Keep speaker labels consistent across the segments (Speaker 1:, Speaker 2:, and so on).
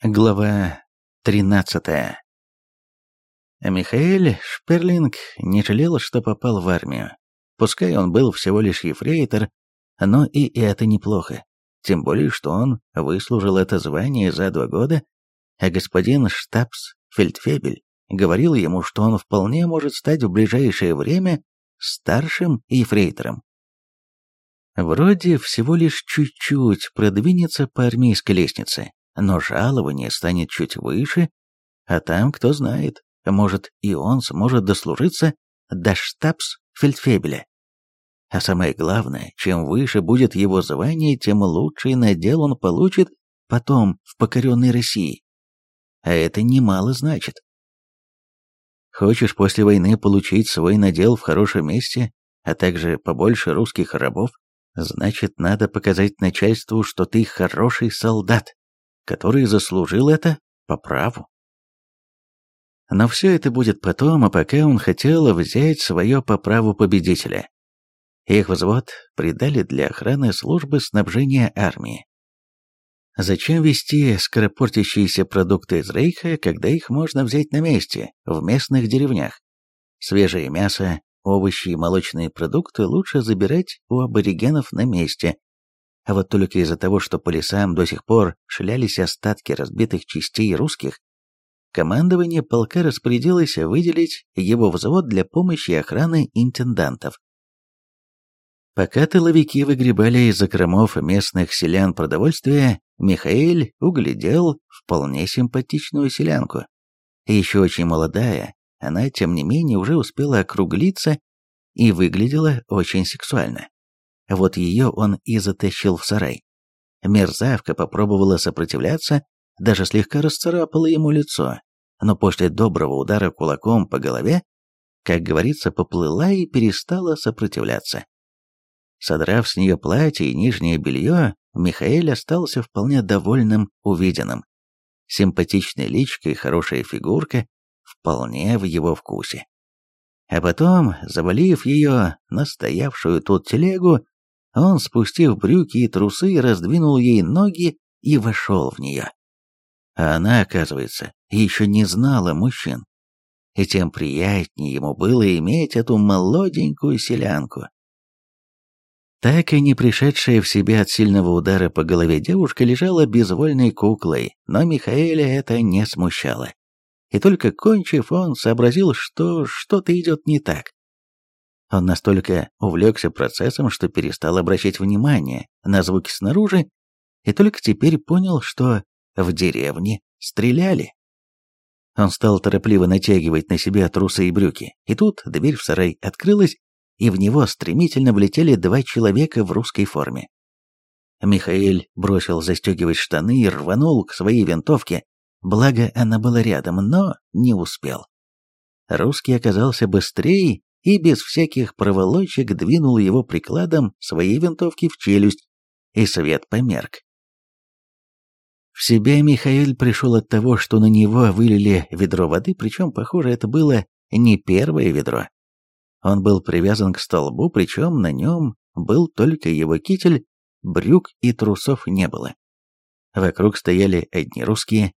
Speaker 1: Глава 13 Михаэль Шперлинг не жалел, что попал в армию. Пускай он был всего лишь ефрейтор, но и это неплохо. Тем более, что он выслужил это звание за два года, а господин штабс Фельдфебель говорил ему, что он вполне может стать в ближайшее время старшим ефрейтором. Вроде всего лишь чуть-чуть продвинется по армейской лестнице, но жалование станет чуть выше, а там, кто знает, может и он сможет дослужиться до штабс-фельдфебеля. А самое главное, чем выше будет его звание, тем лучший надел он получит потом в покоренной России. А это немало значит. Хочешь после войны получить свой надел в хорошем месте, а также побольше русских рабов, значит, надо показать начальству, что ты хороший солдат который заслужил это по праву. Но все это будет потом, а пока он хотел взять свое по праву победителя. Их взвод придали для охраны службы снабжения армии. Зачем везти скоропортящиеся продукты из Рейха, когда их можно взять на месте, в местных деревнях? Свежее мясо, овощи и молочные продукты лучше забирать у аборигенов на месте, а вот только из-за того, что по лесам до сих пор шлялись остатки разбитых частей русских, командование полка распорядилось выделить его взвод для помощи охраны интендантов. Пока тыловики выгребали из закромов местных селян продовольствие, Михаил углядел вполне симпатичную селянку. Еще очень молодая, она, тем не менее, уже успела округлиться и выглядела очень сексуально. Вот ее он и затащил в сарай. Мерзавка попробовала сопротивляться, даже слегка расцарапала ему лицо, но после доброго удара кулаком по голове, как говорится, поплыла и перестала сопротивляться. Содрав с нее платье и нижнее белье, Михаил остался вполне довольным увиденным. Симпатичная личка и хорошая фигурка вполне в его вкусе. А потом, завалив ее на стоявшую тут телегу, он, спустив брюки и трусы, раздвинул ей ноги и вошел в нее. А она, оказывается, еще не знала мужчин. И тем приятнее ему было иметь эту молоденькую селянку. Так и не пришедшая в себя от сильного удара по голове девушка лежала безвольной куклой, но Михаэля это не смущало. И только кончив, он сообразил, что что-то идет не так. Он настолько увлекся процессом, что перестал обращать внимание на звуки снаружи, и только теперь понял, что в деревне стреляли. Он стал торопливо натягивать на себя трусы и брюки, и тут дверь в сарай открылась, и в него стремительно влетели два человека в русской форме. Михаил бросил застегивать штаны и рванул к своей винтовке, благо она была рядом, но не успел. Русский оказался быстрее и без всяких проволочек двинул его прикладом своей винтовки в челюсть, и свет померк. В себя Михаил пришел от того, что на него вылили ведро воды, причем, похоже, это было не первое ведро. Он был привязан к столбу, причем на нем был только его китель, брюк и трусов не было. Вокруг стояли одни русские,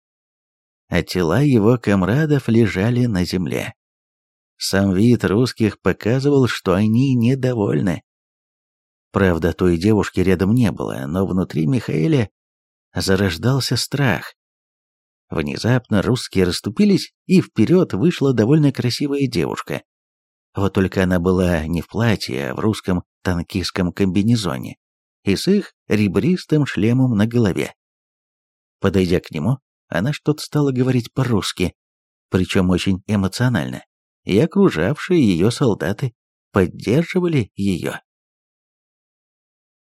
Speaker 1: а тела его комрадов лежали на земле. Сам вид русских показывал, что они недовольны. Правда, той девушки рядом не было, но внутри Михаэля зарождался страх. Внезапно русские расступились, и вперед вышла довольно красивая девушка. Вот только она была не в платье, а в русском танкистском комбинезоне и с их ребристым шлемом на голове. Подойдя к нему, она что-то стала говорить по-русски, причем очень эмоционально и окружавшие ее солдаты поддерживали ее.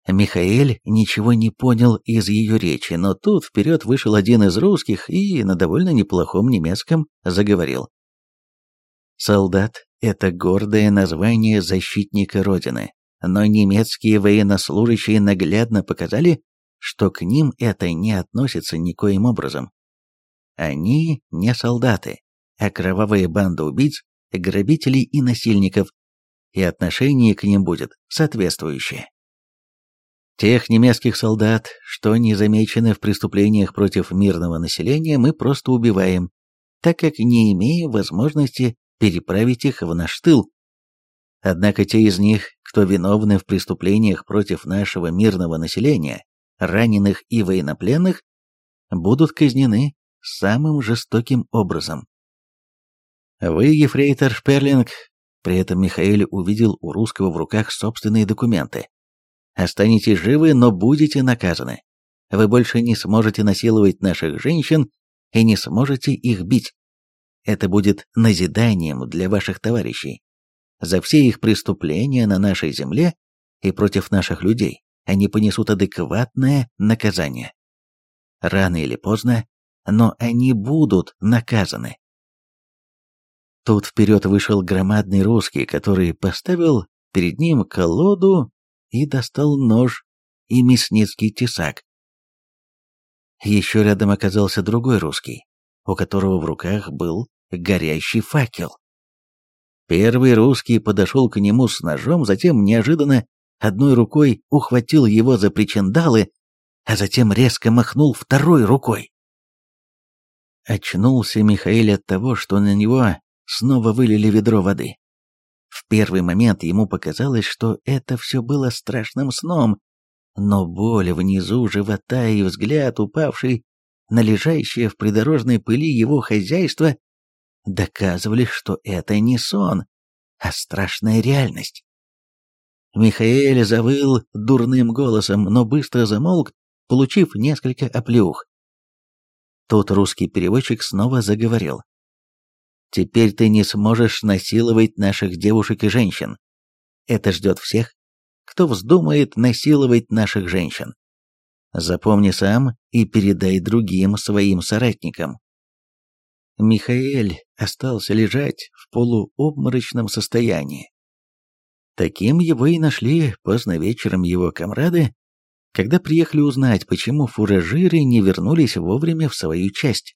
Speaker 1: Михаэль ничего не понял из ее речи, но тут вперед вышел один из русских и на довольно неплохом немецком заговорил. Солдат – это гордое название защитника Родины, но немецкие военнослужащие наглядно показали, что к ним это не относится никоим образом. Они не солдаты, а кровавая банда убийц, грабителей и насильников, и отношение к ним будет соответствующее. Тех немецких солдат, что не замечены в преступлениях против мирного населения, мы просто убиваем, так как не имеем возможности переправить их в наш тыл. Однако те из них, кто виновны в преступлениях против нашего мирного населения, раненых и военнопленных, будут казнены самым жестоким образом. Вы, ефрейтор Шперлинг, при этом Михаил увидел у русского в руках собственные документы. Останетесь живы, но будете наказаны. Вы больше не сможете насиловать наших женщин и не сможете их бить. Это будет назиданием для ваших товарищей. За все их преступления на нашей земле и против наших людей они понесут адекватное наказание. Рано или поздно, но они будут наказаны. Тут вперед вышел громадный русский, который поставил перед ним колоду и достал нож и мясницкий тесак. Еще рядом оказался другой русский, у которого в руках был горящий факел. Первый русский подошел к нему с ножом, затем неожиданно одной рукой ухватил его за причиндалы, а затем резко махнул второй рукой. Очнулся Михаил от того, что на него снова вылили ведро воды. В первый момент ему показалось, что это все было страшным сном, но боль внизу живота и взгляд, упавший на лежащее в придорожной пыли его хозяйство, доказывали, что это не сон, а страшная реальность. Михаэль завыл дурным голосом, но быстро замолк, получив несколько оплеух. Тут русский переводчик снова заговорил. «Теперь ты не сможешь насиловать наших девушек и женщин. Это ждет всех, кто вздумает насиловать наших женщин. Запомни сам и передай другим своим соратникам. Михаэль остался лежать в полуобморочном состоянии. Таким его и нашли поздно вечером его комрады, когда приехали узнать, почему фуражиры не вернулись вовремя в свою часть.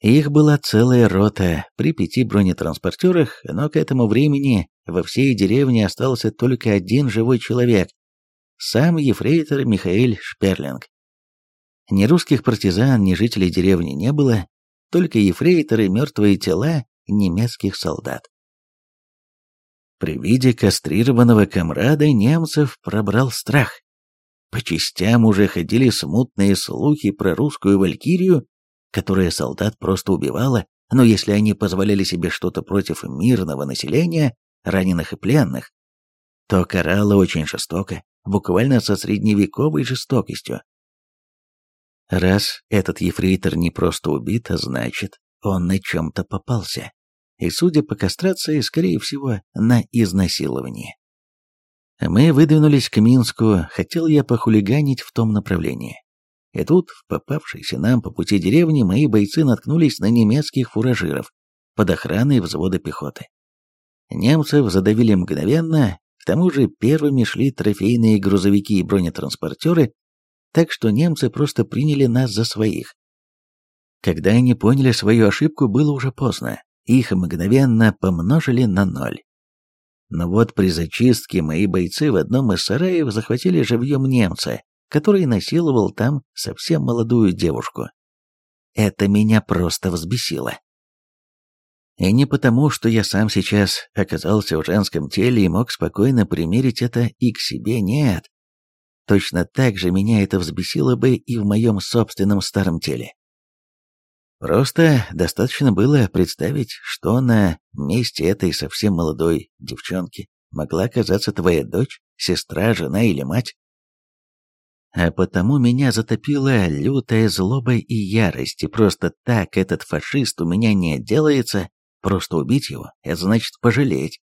Speaker 1: Их была целая рота при пяти бронетранспортерах, но к этому времени во всей деревне остался только один живой человек, сам ефрейтор Михаил Шперлинг. Ни русских партизан, ни жителей деревни не было, только ефрейторы, мертвые тела немецких солдат. При виде кастрированного комрада немцев пробрал страх. По частям уже ходили смутные слухи про русскую валькирию, которая солдат просто убивала, но если они позволяли себе что-то против мирного населения, раненых и пленных, то карала очень жестоко, буквально со средневековой жестокостью. Раз этот ефрейтор не просто убит, а значит, он на чем-то попался. И, судя по кастрации, скорее всего, на изнасилование. Мы выдвинулись к Минску, хотел я похулиганить в том направлении. И тут, в попавшейся нам по пути деревни, мои бойцы наткнулись на немецких фуражиров под охраной взвода пехоты. Немцев задавили мгновенно, к тому же первыми шли трофейные грузовики и бронетранспортеры, так что немцы просто приняли нас за своих. Когда они поняли свою ошибку, было уже поздно, их мгновенно помножили на ноль. Но вот при зачистке мои бойцы в одном из сараев захватили живьем немца, который насиловал там совсем молодую девушку. Это меня просто взбесило. И не потому, что я сам сейчас оказался в женском теле и мог спокойно примерить это и к себе, нет. Точно так же меня это взбесило бы и в моем собственном старом теле. Просто достаточно было представить, что на месте этой совсем молодой девчонки могла оказаться твоя дочь, сестра, жена или мать. А потому меня затопила лютая злоба и ярость, и просто так этот фашист у меня не отделается, просто убить его, это значит пожалеть.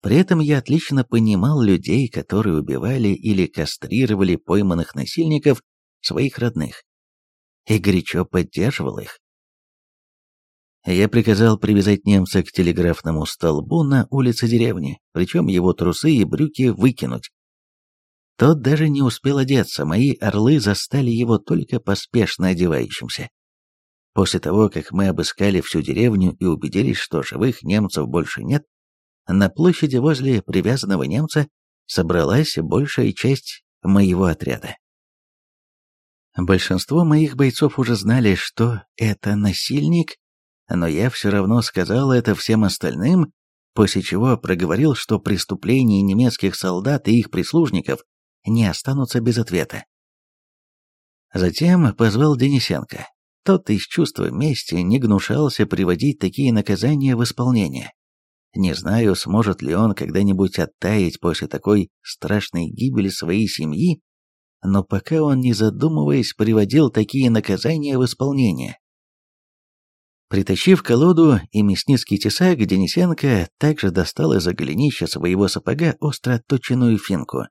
Speaker 1: При этом я отлично понимал людей, которые убивали или кастрировали пойманных насильников своих родных, и горячо поддерживал их. Я приказал привязать немца к телеграфному столбу на улице деревни, причем его трусы и брюки выкинуть. Тот даже не успел одеться, мои орлы застали его только поспешно одевающимся. После того, как мы обыскали всю деревню и убедились, что живых немцев больше нет, на площади возле привязанного немца собралась большая часть моего отряда. Большинство моих бойцов уже знали, что это насильник, но я все равно сказал это всем остальным, после чего проговорил, что преступления немецких солдат и их прислужников не останутся без ответа. Затем позвал Денисенко. Тот из чувства мести не гнушался приводить такие наказания в исполнение. Не знаю, сможет ли он когда-нибудь оттаять после такой страшной гибели своей семьи, но пока он, не задумываясь, приводил такие наказания в исполнение. Притащив колоду и мясницкий тесак, Денисенко также достал из-за голенища своего сапога остро отточенную финку.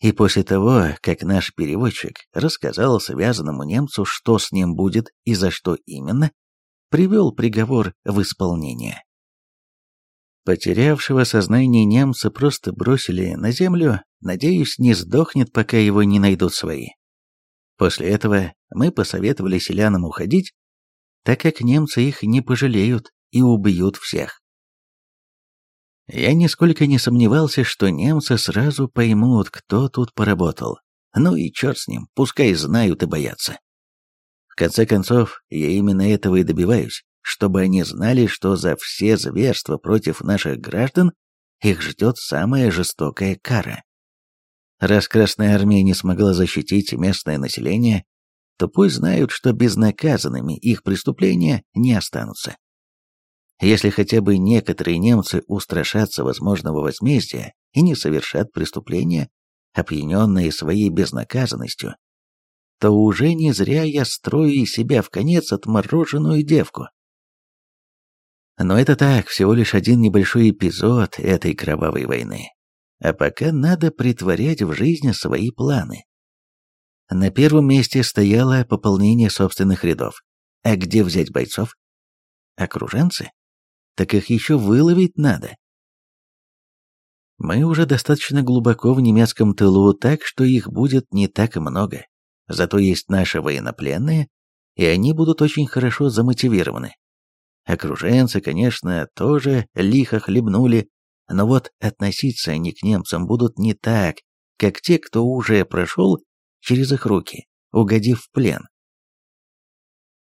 Speaker 1: И после того, как наш переводчик рассказал связанному немцу, что с ним будет и за что именно, привел приговор в исполнение. Потерявшего сознание немца просто бросили на землю, надеюсь, не сдохнет, пока его не найдут свои. После этого мы посоветовали селянам уходить, так как немцы их не пожалеют и убьют всех. Я нисколько не сомневался, что немцы сразу поймут, кто тут поработал. Ну и черт с ним, пускай знают и боятся. В конце концов, я именно этого и добиваюсь чтобы они знали, что за все зверства против наших граждан их ждет самая жестокая кара. Раз Красная Армия не смогла защитить местное население, то пусть знают, что безнаказанными их преступления не останутся. Если хотя бы некоторые немцы устрашатся возможного возмездия и не совершат преступления, опьяненные своей безнаказанностью, то уже не зря я строю из себя в конец отмороженную девку. Но это так, всего лишь один небольшой эпизод этой кровавой войны. А пока надо притворять в жизнь свои планы. На первом месте стояло пополнение собственных рядов. А где взять бойцов? Окруженцы? Так их еще выловить надо. Мы уже достаточно глубоко в немецком тылу, так что их будет не так много. Зато есть наши военнопленные, и они будут очень хорошо замотивированы. Окруженцы, конечно, тоже лихо хлебнули, но вот относиться они к немцам будут не так, как те, кто уже прошел через их руки, угодив в плен.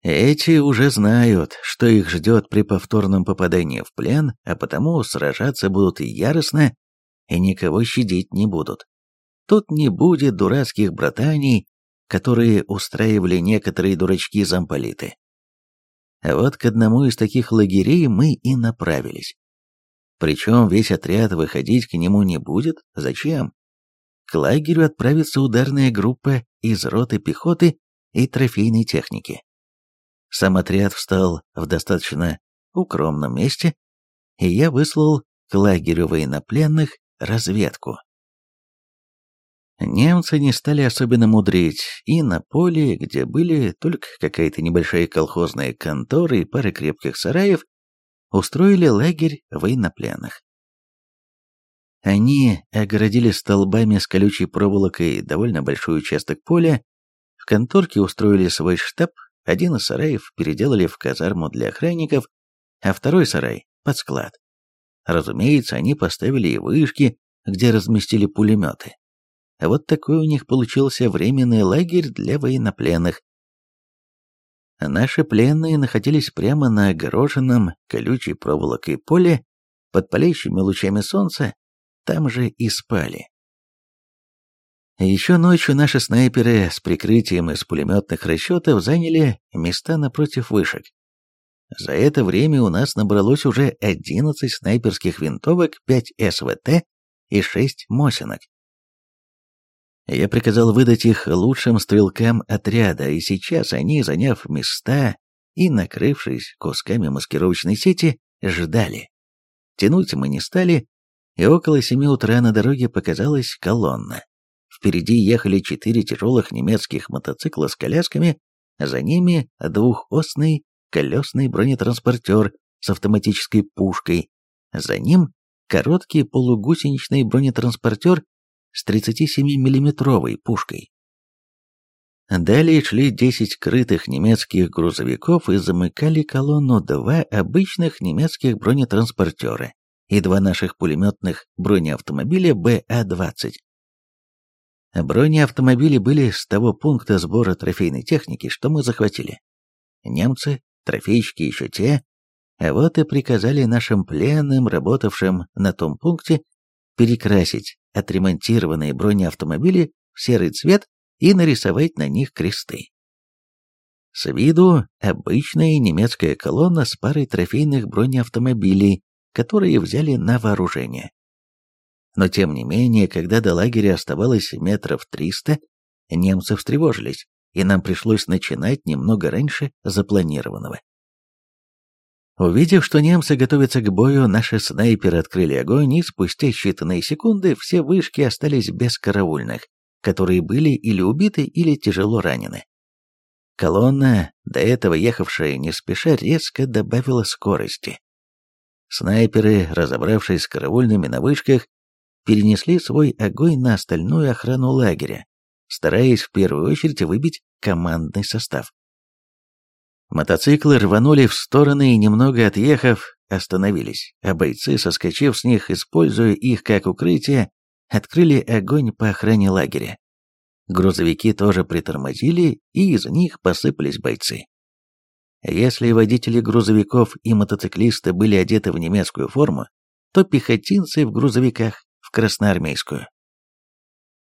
Speaker 1: Эти уже знают, что их ждет при повторном попадании в плен, а потому сражаться будут яростно и никого щадить не будут. Тут не будет дурацких братаний, которые устраивали некоторые дурачки-замполиты. А вот к одному из таких лагерей мы и направились. Причем весь отряд выходить к нему не будет. Зачем? К лагерю отправится ударная группа из роты пехоты и трофейной техники. Сам отряд встал в достаточно укромном месте, и я выслал к лагерю военнопленных разведку. Немцы не стали особенно мудрить, и на поле, где были только какая-то небольшая колхозная контора и пара крепких сараев, устроили лагерь военнопленных. Они огородили столбами с колючей проволокой довольно большой участок поля, в конторке устроили свой штаб, один из сараев переделали в казарму для охранников, а второй сарай — под склад. Разумеется, они поставили и вышки, где разместили пулеметы. Вот такой у них получился временный лагерь для военнопленных. Наши пленные находились прямо на огороженном колючей проволокой поле, под палящими лучами солнца, там же и спали. Еще ночью наши снайперы с прикрытием из пулеметных расчетов заняли места напротив вышек. За это время у нас набралось уже 11 снайперских винтовок, 5 СВТ и 6 Мосинок. Я приказал выдать их лучшим стрелкам отряда, и сейчас они, заняв места и накрывшись кусками маскировочной сети, ждали. Тянуть мы не стали, и около семи утра на дороге показалась колонна. Впереди ехали четыре тяжелых немецких мотоцикла с колясками, за ними двухосный колесный бронетранспортер с автоматической пушкой, за ним короткий полугусеничный бронетранспортер с 37-миллиметровой пушкой. Далее шли 10 крытых немецких грузовиков и замыкали колонну два обычных немецких бронетранспортера и два наших пулеметных бронеавтомобиля БА-20. Бронеавтомобили были с того пункта сбора трофейной техники, что мы захватили. Немцы, трофейщики еще те, а вот и приказали нашим пленным, работавшим на том пункте, перекрасить отремонтированные бронеавтомобили в серый цвет и нарисовать на них кресты. С виду обычная немецкая колонна с парой трофейных бронеавтомобилей, которые взяли на вооружение. Но тем не менее, когда до лагеря оставалось метров триста, немцы встревожились, и нам пришлось начинать немного раньше запланированного. Увидев, что немцы готовятся к бою, наши снайперы открыли огонь, и спустя считанные секунды все вышки остались без караульных, которые были или убиты, или тяжело ранены. Колонна, до этого ехавшая не спеша, резко добавила скорости. Снайперы, разобравшись с караульными на вышках, перенесли свой огонь на остальную охрану лагеря, стараясь в первую очередь выбить командный состав. Мотоциклы рванули в стороны и, немного отъехав, остановились, а бойцы, соскочив с них, используя их как укрытие, открыли огонь по охране лагеря. Грузовики тоже притормозили, и из них посыпались бойцы. Если водители грузовиков и мотоциклисты были одеты в немецкую форму, то пехотинцы в грузовиках в красноармейскую.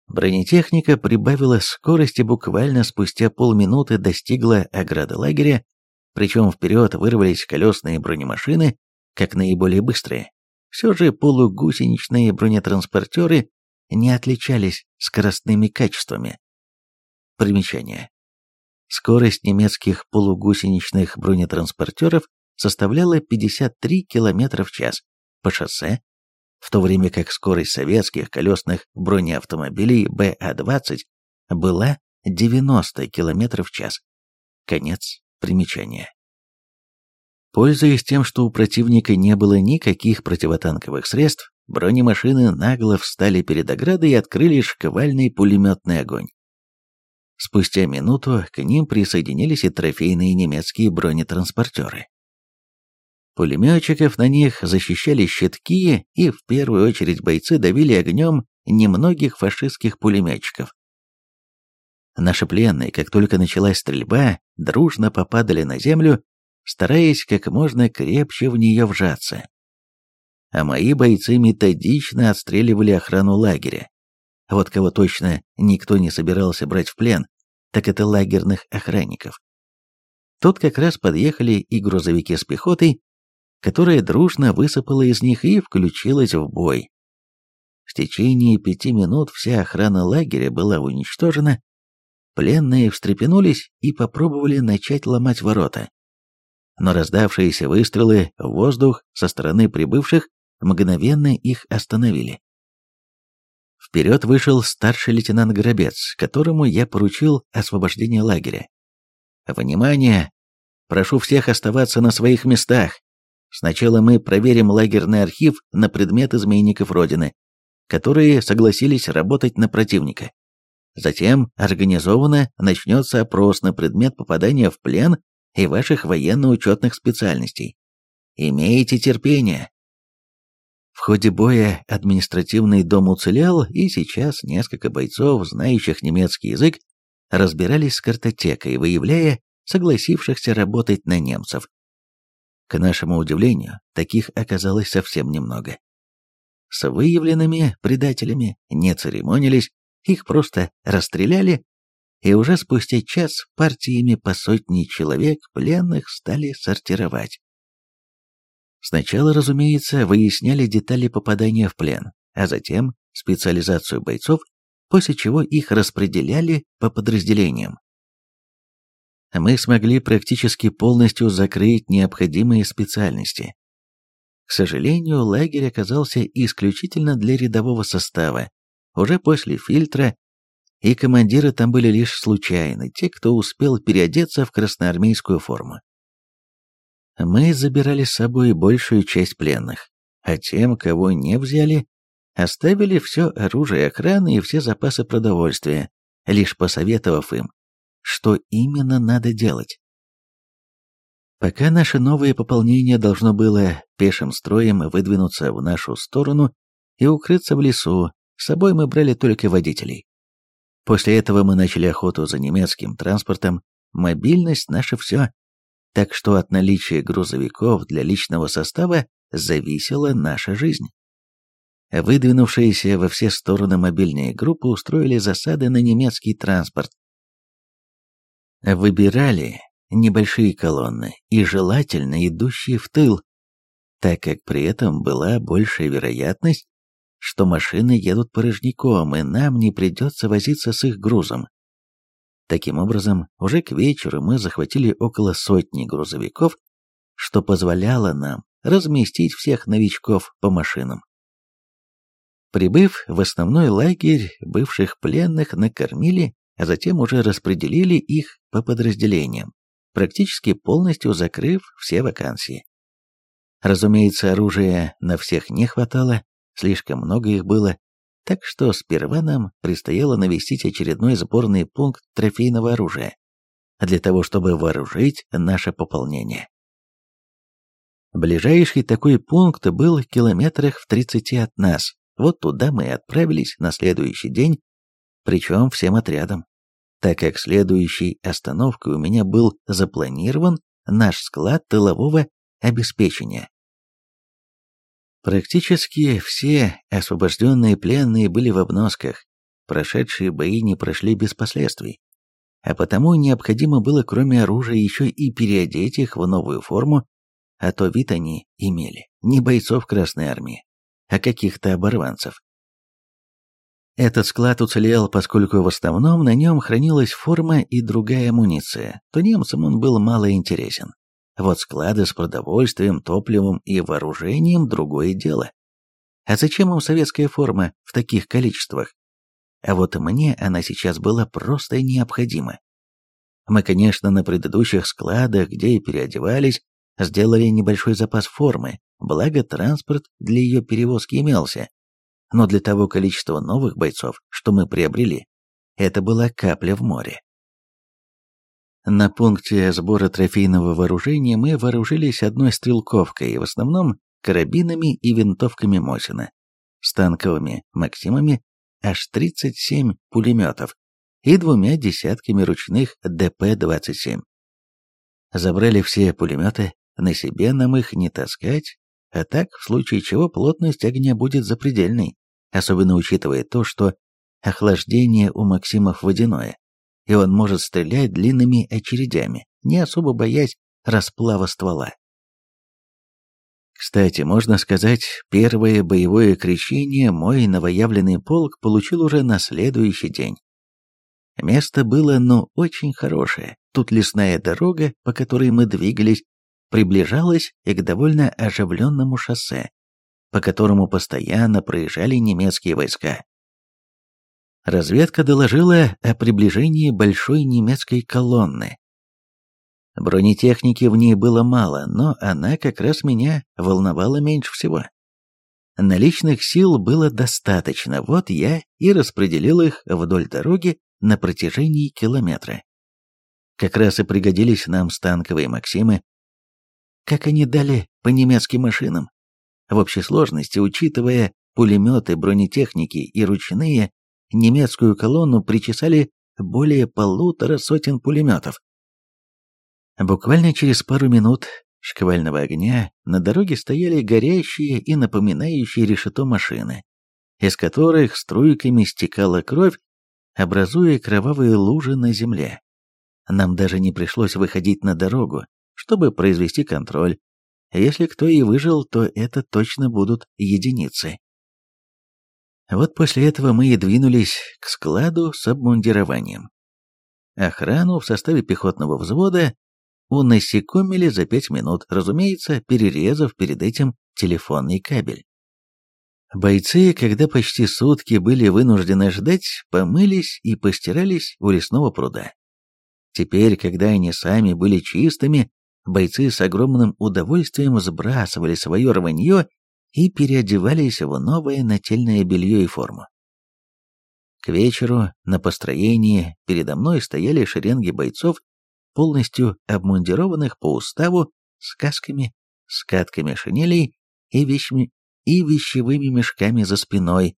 Speaker 1: Бронетехника прибавила скорости буквально спустя полминуты достигла ограды лагеря, причем вперед вырвались колесные бронемашины, как наиболее быстрые. Все же полугусеничные бронетранспортеры не отличались скоростными качествами. Примечание. Скорость немецких полугусеничных бронетранспортеров составляла 53 км в час по шоссе в то время как скорость советских колесных бронеавтомобилей БА-20 была 90 км в час. Конец примечания. Пользуясь тем, что у противника не было никаких противотанковых средств, бронемашины нагло встали перед оградой и открыли шквальный пулеметный огонь. Спустя минуту к ним присоединились и трофейные немецкие бронетранспортеры. Пулеметчиков на них защищали щитки, и в первую очередь бойцы давили огнем немногих фашистских пулеметчиков. Наши пленные, как только началась стрельба, дружно попадали на землю, стараясь как можно крепче в нее вжаться. А мои бойцы методично отстреливали охрану лагеря. Вот кого точно никто не собирался брать в плен, так это лагерных охранников. Тут как раз подъехали и грузовики с пехотой, которая дружно высыпала из них и включилась в бой. В течение пяти минут вся охрана лагеря была уничтожена, пленные встрепенулись и попробовали начать ломать ворота. Но раздавшиеся выстрелы в воздух со стороны прибывших мгновенно их остановили. Вперед вышел старший лейтенант Горобец, которому я поручил освобождение лагеря. «Внимание! Прошу всех оставаться на своих местах. Сначала мы проверим лагерный архив на предмет изменников Родины, которые согласились работать на противника. Затем организованно начнется опрос на предмет попадания в плен и ваших военно-учетных специальностей. Имейте терпение. В ходе боя административный дом уцелел, и сейчас несколько бойцов, знающих немецкий язык, разбирались с картотекой, выявляя согласившихся работать на немцев. К нашему удивлению, таких оказалось совсем немного. С выявленными предателями не церемонились, их просто расстреляли, и уже спустя час партиями по сотни человек пленных стали сортировать. Сначала, разумеется, выясняли детали попадания в плен, а затем специализацию бойцов, после чего их распределяли по подразделениям мы смогли практически полностью закрыть необходимые специальности. К сожалению, лагерь оказался исключительно для рядового состава. Уже после фильтра и командиры там были лишь случайны, те, кто успел переодеться в красноармейскую форму. Мы забирали с собой большую часть пленных, а тем, кого не взяли, оставили все оружие охраны и все запасы продовольствия, лишь посоветовав им, что именно надо делать. Пока наше новое пополнение должно было пешим строем выдвинуться в нашу сторону и укрыться в лесу, с собой мы брали только водителей. После этого мы начали охоту за немецким транспортом, мобильность — наше все. Так что от наличия грузовиков для личного состава зависела наша жизнь. Выдвинувшиеся во все стороны мобильные группы устроили засады на немецкий транспорт. Выбирали небольшие колонны и желательно идущие в тыл, так как при этом была большая вероятность, что машины едут порожняком, и нам не придется возиться с их грузом. Таким образом, уже к вечеру мы захватили около сотни грузовиков, что позволяло нам разместить всех новичков по машинам. Прибыв в основной лагерь, бывших пленных накормили, а затем уже распределили их по подразделениям практически полностью закрыв все вакансии. Разумеется, оружия на всех не хватало, слишком много их было, так что сперва нам предстояло навестить очередной сборный пункт трофейного оружия, для того, чтобы вооружить наше пополнение. Ближайший такой пункт был в километрах в 30 от нас, вот туда мы и отправились на следующий день, причем всем отрядом так как следующей остановкой у меня был запланирован наш склад тылового обеспечения. Практически все освобожденные пленные были в обносках, прошедшие бои не прошли без последствий, а потому необходимо было кроме оружия еще и переодеть их в новую форму, а то вид они имели не бойцов Красной Армии, а каких-то оборванцев. Этот склад уцелел, поскольку в основном на нем хранилась форма и другая амуниция, то немцам он был мало интересен. Вот склады с продовольствием, топливом и вооружением – другое дело. А зачем им советская форма в таких количествах? А вот мне она сейчас была просто необходима. Мы, конечно, на предыдущих складах, где и переодевались, сделали небольшой запас формы, благо транспорт для ее перевозки имелся но для того количества новых бойцов, что мы приобрели, это была капля в море. На пункте сбора трофейного вооружения мы вооружились одной стрелковкой, в основном карабинами и винтовками Мосина, с танковыми «Максимами», аж 37 пулеметов и двумя десятками ручных ДП-27. Забрали все пулеметы, на себе нам их не таскать, а так, в случае чего, плотность огня будет запредельной, особенно учитывая то, что охлаждение у Максимов водяное, и он может стрелять длинными очередями, не особо боясь расплава ствола. Кстати, можно сказать, первое боевое крещение мой новоявленный полк получил уже на следующий день. Место было, ну, очень хорошее. Тут лесная дорога, по которой мы двигались, приближалась и к довольно оживленному шоссе, по которому постоянно проезжали немецкие войска. Разведка доложила о приближении большой немецкой колонны. Бронетехники в ней было мало, но она как раз меня волновала меньше всего. Наличных сил было достаточно, вот я и распределил их вдоль дороги на протяжении километра. Как раз и пригодились нам станковые «Максимы», как они дали по немецким машинам. В общей сложности, учитывая пулеметы, бронетехники и ручные, немецкую колонну причесали более полутора сотен пулеметов. Буквально через пару минут шквального огня на дороге стояли горящие и напоминающие решето машины, из которых струйками стекала кровь, образуя кровавые лужи на земле. Нам даже не пришлось выходить на дорогу, чтобы произвести контроль. Если кто и выжил, то это точно будут единицы. Вот после этого мы и двинулись к складу с обмундированием. Охрану в составе пехотного взвода унасекомили за пять минут, разумеется, перерезав перед этим телефонный кабель. Бойцы, когда почти сутки были вынуждены ждать, помылись и постирались у лесного пруда. Теперь, когда они сами были чистыми, бойцы с огромным удовольствием сбрасывали свое рванье и переодевались в новое нательное белье и форму. К вечеру на построении передо мной стояли шеренги бойцов, полностью обмундированных по уставу с касками, скатками шинелей и, вещми, и вещевыми мешками за спиной.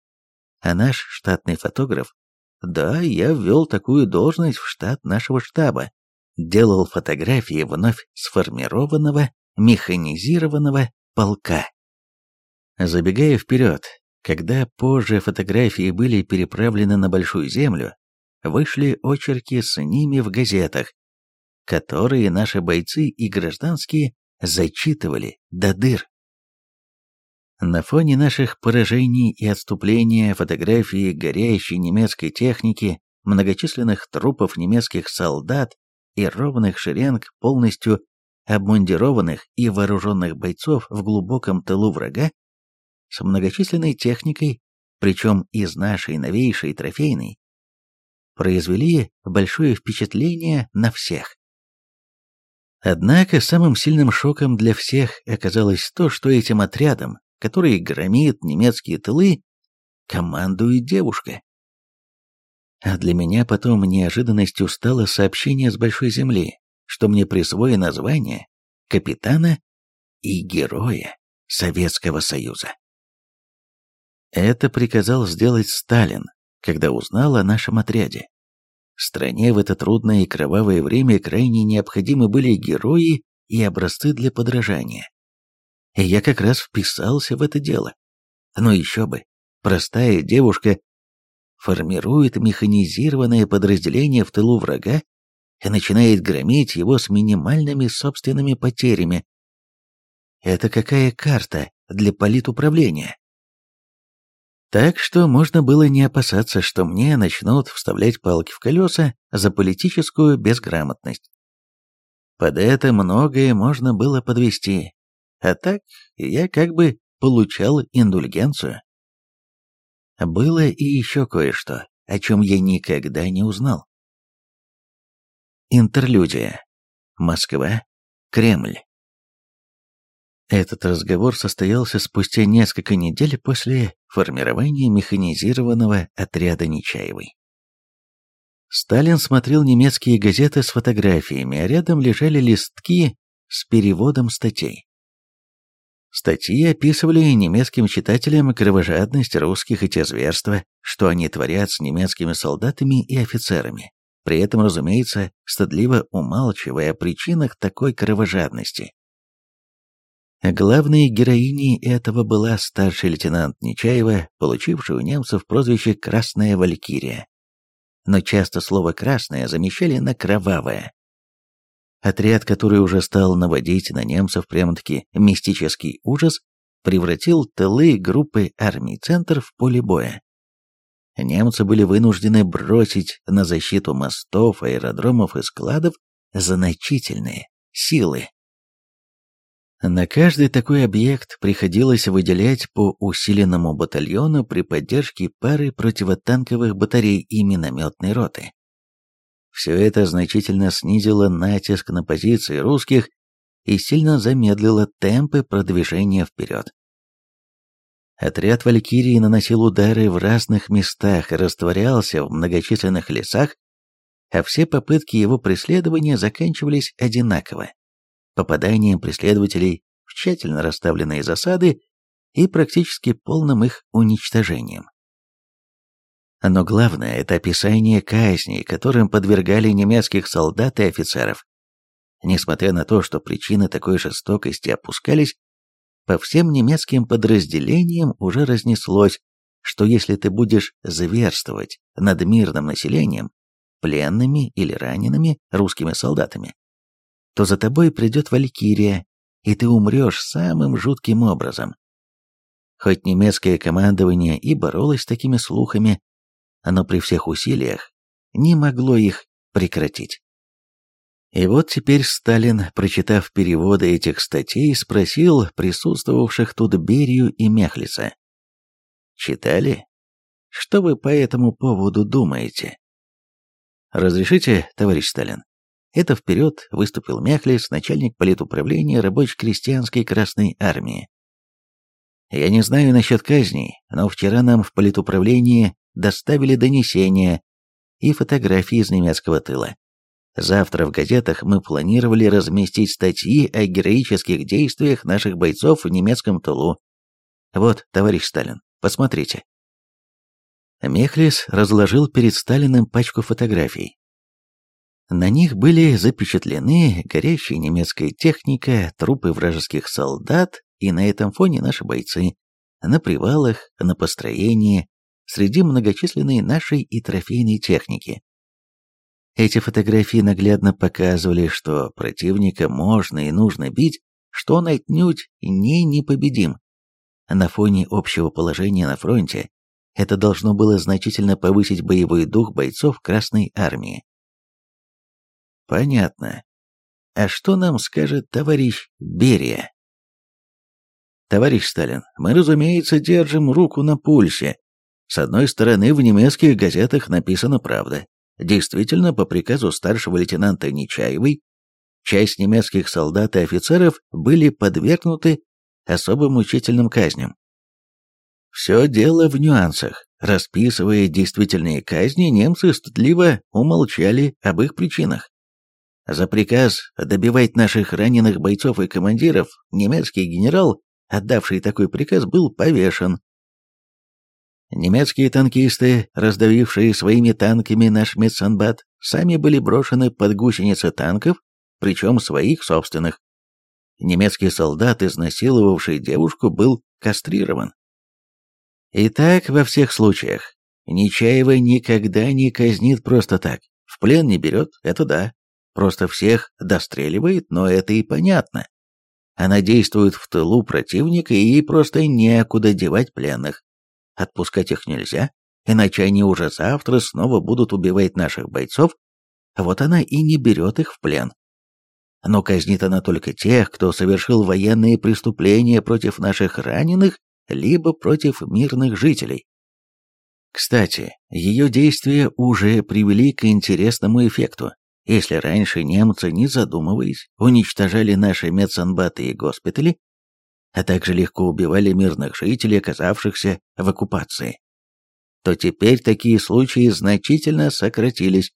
Speaker 1: А наш штатный фотограф, да, я ввел такую должность в штат нашего штаба, делал фотографии вновь сформированного механизированного полка. Забегая вперед, когда позже фотографии были переправлены на Большую Землю, вышли очерки с ними в газетах, которые наши бойцы и гражданские зачитывали до дыр. На фоне наших поражений и отступления фотографии горящей немецкой техники, многочисленных трупов немецких солдат и ровных шеренг полностью обмундированных и вооруженных бойцов в глубоком тылу врага, с многочисленной техникой, причем из нашей новейшей трофейной, произвели большое впечатление на всех. Однако самым сильным шоком для всех оказалось то, что этим отрядом, который громит немецкие тылы, командует девушка. А для меня потом неожиданностью стало сообщение с Большой Земли, что мне присвоено звание капитана и героя Советского Союза. Это приказал сделать Сталин, когда узнал о нашем отряде. Стране в это трудное и кровавое время крайне необходимы были герои и образцы для подражания. И я как раз вписался в это дело. Но еще бы, простая девушка формирует механизированное подразделение в тылу врага и начинает громить его с минимальными собственными потерями. Это какая карта для политуправления? Так что можно было не опасаться, что мне начнут вставлять палки в колеса за политическую безграмотность. Под это многое можно было подвести, а так я как бы получал индульгенцию. Было и еще кое-что, о чем я никогда не узнал. Интерлюдия. Москва. Кремль. Этот разговор состоялся спустя несколько недель после формирования механизированного отряда Нечаевой. Сталин смотрел немецкие газеты с фотографиями, а рядом лежали листки с переводом статей. Статьи описывали немецким читателям кровожадность русских и те зверства, что они творят с немецкими солдатами и офицерами, при этом, разумеется, стыдливо умалчивая о причинах такой кровожадности. Главной героиней этого была старший лейтенант Нечаева, получившая у немцев прозвище «Красная Валькирия». Но часто слово «красная» замещали на «кровавая». Отряд, который уже стал наводить на немцев прямо-таки мистический ужас, превратил тылы группы армий «Центр» в поле боя. Немцы были вынуждены бросить на защиту мостов, аэродромов и складов значительные силы. На каждый такой объект приходилось выделять по усиленному батальону при поддержке пары противотанковых батарей и минометной роты. Все это значительно снизило натиск на позиции русских и сильно замедлило темпы продвижения вперед. Отряд Валькирии наносил удары в разных местах и растворялся в многочисленных лесах, а все попытки его преследования заканчивались одинаково попаданием преследователей в тщательно расставленные засады и практически полным их уничтожением. Но главное – это описание казней, которым подвергали немецких солдат и офицеров. Несмотря на то, что причины такой жестокости опускались, по всем немецким подразделениям уже разнеслось, что если ты будешь зверствовать над мирным населением, пленными или ранеными русскими солдатами, то за тобой придет Валькирия, и ты умрешь самым жутким образом. Хоть немецкое командование и боролось с такими слухами, но при всех усилиях не могло их прекратить. И вот теперь Сталин, прочитав переводы этих статей, спросил присутствовавших тут Берию и Мехлица. «Читали? Что вы по этому поводу думаете?» «Разрешите, товарищ Сталин?» Это вперед выступил Мяхлис, начальник политуправления рабоче-крестьянской Красной Армии. Я не знаю насчет казней, но вчера нам в политуправлении доставили донесения и фотографии из немецкого тыла. Завтра в газетах мы планировали разместить статьи о героических действиях наших бойцов в немецком тылу. Вот, товарищ Сталин, посмотрите. Мехлис разложил перед Сталиным пачку фотографий. На них были запечатлены горящая немецкая техника, трупы вражеских солдат, и на этом фоне наши бойцы. На привалах, на построении, среди многочисленной нашей и трофейной техники. Эти фотографии наглядно показывали, что противника можно и нужно бить, что он отнюдь не непобедим. На фоне общего положения на фронте это должно было значительно повысить боевой дух бойцов Красной Армии. Понятно. А что нам скажет товарищ Берия? Товарищ Сталин, мы, разумеется, держим руку на пульсе. С одной стороны, в немецких газетах написана правда. Действительно, по приказу старшего лейтенанта Нечаевой, часть немецких солдат и офицеров были подвергнуты особым мучительным казням. Все дело в нюансах. Расписывая действительные казни, немцы стыдливо умолчали об их причинах. За приказ добивать наших раненых бойцов и командиров немецкий генерал, отдавший такой приказ, был повешен. Немецкие танкисты, раздавившие своими танками наш медсанбат, сами были брошены под гусеницы танков, причем своих собственных. Немецкий солдат, изнасиловавший девушку, был кастрирован. И так во всех случаях. Нечаева никогда не казнит просто так. В плен не берет, это да. Просто всех достреливает, но это и понятно. Она действует в тылу противника, и ей просто некуда девать пленных. Отпускать их нельзя, иначе они уже завтра снова будут убивать наших бойцов, вот она и не берет их в плен. Но казнит она только тех, кто совершил военные преступления против наших раненых, либо против мирных жителей. Кстати, ее действия уже привели к интересному эффекту. Если раньше немцы, не задумываясь, уничтожали наши медсанбаты и госпитали, а также легко убивали мирных жителей, оказавшихся в оккупации, то теперь такие случаи значительно сократились.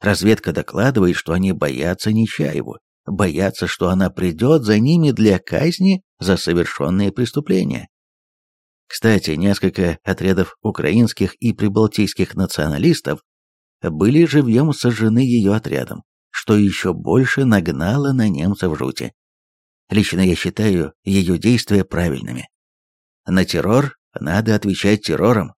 Speaker 1: Разведка докладывает, что они боятся Нечаеву, боятся, что она придет за ними для казни за совершенные преступления. Кстати, несколько отрядов украинских и прибалтийских националистов были живьем сожжены ее отрядом, что еще больше нагнало на немцев жути. Лично я считаю ее действия правильными. На террор надо отвечать террором.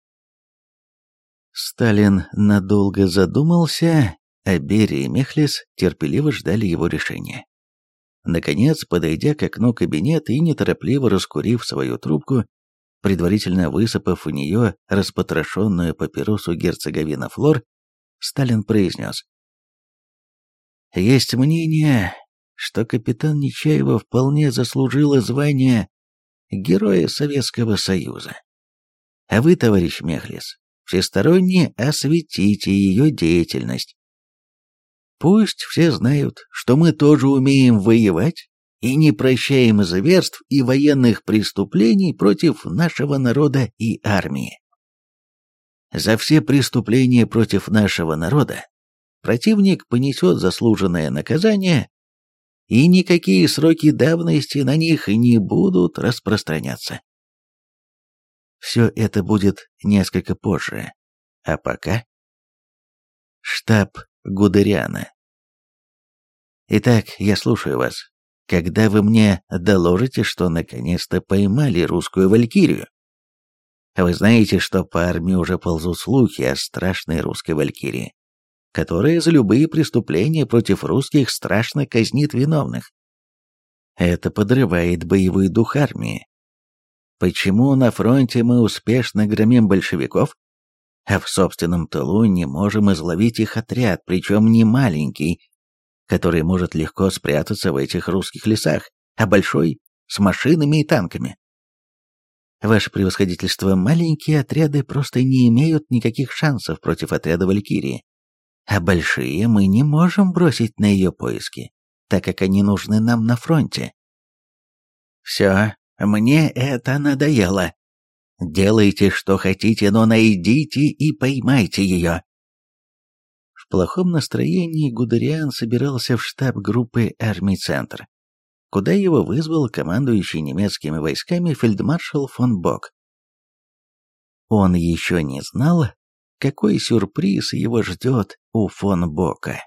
Speaker 1: Сталин надолго задумался, а Берия и Мехлис терпеливо ждали его решения. Наконец, подойдя к окну кабинета и неторопливо раскурив свою трубку, предварительно высыпав в нее распотрошенную папиросу герцоговина флор, Сталин произнес. Есть мнение, что капитан Нечаева вполне заслужила звание Героя Советского Союза. А вы, товарищ Мехлис, всесторонне осветите ее деятельность. Пусть все знают, что мы тоже умеем воевать и не прощаем зверств и военных преступлений против нашего народа и армии. За все преступления против нашего народа противник понесет заслуженное наказание, и никакие сроки давности на них не будут распространяться. Все это будет несколько позже, а пока... Штаб Гудериана. Итак, я слушаю вас. Когда вы мне доложите, что наконец-то поймали русскую валькирию? Вы знаете, что по армии уже ползут слухи о страшной русской валькирии, которая за любые преступления против русских страшно казнит виновных. Это подрывает боевой дух армии. Почему на фронте мы успешно громим большевиков, а в собственном тылу не можем изловить их отряд, причем не маленький, который может легко спрятаться в этих русских лесах, а большой — с машинами и танками? Ваше превосходительство, маленькие отряды просто не имеют никаких шансов против отряда Валькирии. А большие мы не можем бросить на ее поиски, так как они нужны нам на фронте. Все, мне это надоело. Делайте, что хотите, но найдите и поймайте ее. В плохом настроении Гудериан собирался в штаб группы армий «Центр», куда его вызвал командующий немецкими войсками фельдмаршал фон Бок. Он еще не знал, какой сюрприз его ждет у фон Бока.